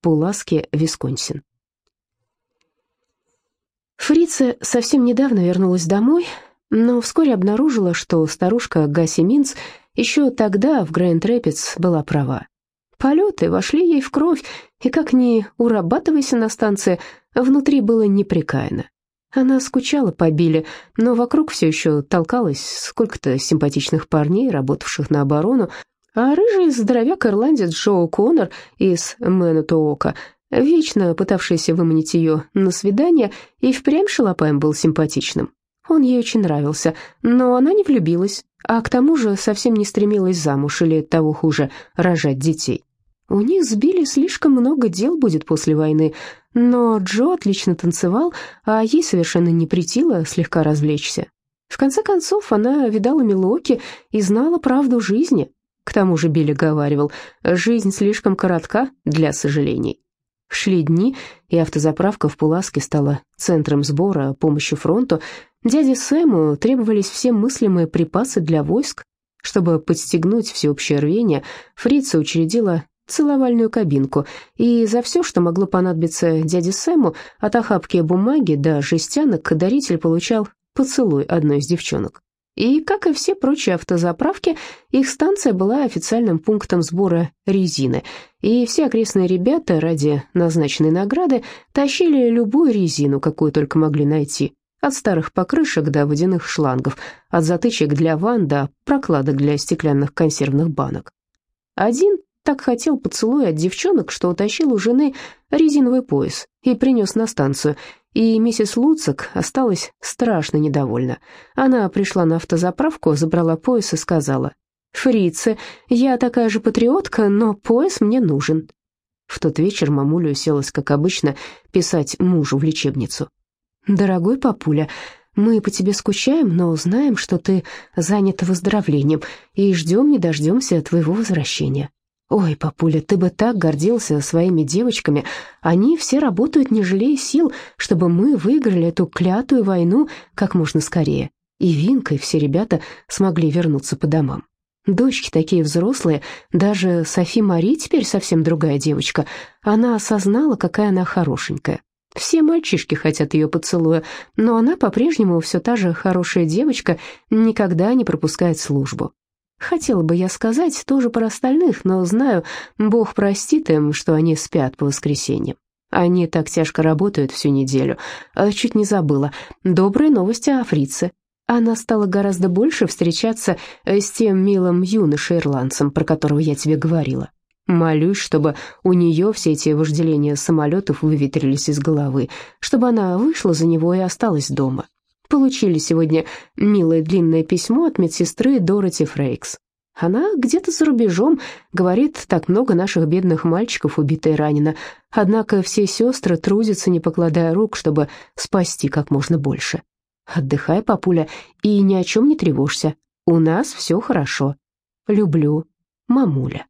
Пуласки, Висконсин. Фрица совсем недавно вернулась домой, но вскоре обнаружила, что старушка Гаси Минц еще тогда в Гранд Рэпидс была права. Полеты вошли ей в кровь, и как ни урабатывайся на станции, внутри было непрекаянно. Она скучала по Билле, но вокруг все еще толкалось сколько-то симпатичных парней, работавших на оборону, а рыжий здоровяк-ирландец Джо Коннор из Мэнутоока, вечно пытавшийся выманить ее на свидание, и впрямь шалопаем был симпатичным. Он ей очень нравился, но она не влюбилась, а к тому же совсем не стремилась замуж или, того хуже, рожать детей. У них с Билли слишком много дел будет после войны, но Джо отлично танцевал, а ей совершенно не притило слегка развлечься. В конце концов, она видала Милоки и знала правду жизни. К тому же Билли говаривал, жизнь слишком коротка для сожалений. Шли дни, и автозаправка в Пуласке стала центром сбора помощи фронту. Дяде Сэму требовались все мыслимые припасы для войск. Чтобы подстегнуть всеобщее рвение, Фрица учредила целовальную кабинку, и за все, что могло понадобиться дяде Сэму, от охапки бумаги до жестянок, даритель получал поцелуй одной из девчонок. И, как и все прочие автозаправки, их станция была официальным пунктом сбора резины, и все окрестные ребята ради назначенной награды тащили любую резину, какую только могли найти, от старых покрышек до водяных шлангов, от затычек для ванн до прокладок для стеклянных консервных банок. Один так хотел поцелуй от девчонок, что утащил у жены резиновый пояс и принес на станцию, и миссис Луцик осталась страшно недовольна. Она пришла на автозаправку, забрала пояс и сказала, «Фрице, я такая же патриотка, но пояс мне нужен». В тот вечер мамуля уселась, как обычно, писать мужу в лечебницу. «Дорогой папуля, мы по тебе скучаем, но знаем, что ты занята выздоровлением, и ждем не дождемся твоего возвращения. «Ой, папуля, ты бы так гордился своими девочками. Они все работают, не жалея сил, чтобы мы выиграли эту клятую войну как можно скорее. И Винка, и все ребята смогли вернуться по домам. Дочки такие взрослые, даже Софи Мари теперь совсем другая девочка. Она осознала, какая она хорошенькая. Все мальчишки хотят ее поцелуя, но она по-прежнему все та же хорошая девочка, никогда не пропускает службу. Хотела бы я сказать тоже про остальных, но знаю, Бог простит им, что они спят по воскресеньям. Они так тяжко работают всю неделю. А, чуть не забыла. Добрые новости о фрице. Она стала гораздо больше встречаться э, с тем милым юношей-ирландцем, про которого я тебе говорила. Молюсь, чтобы у нее все эти вожделения самолетов выветрились из головы, чтобы она вышла за него и осталась дома. Получили сегодня милое длинное письмо от медсестры Дороти Фрейкс. Она где-то за рубежом, говорит, так много наших бедных мальчиков убито и ранено. Однако все сестры трудятся, не покладая рук, чтобы спасти как можно больше. Отдыхай, папуля, и ни о чем не тревожься. У нас все хорошо. Люблю, мамуля.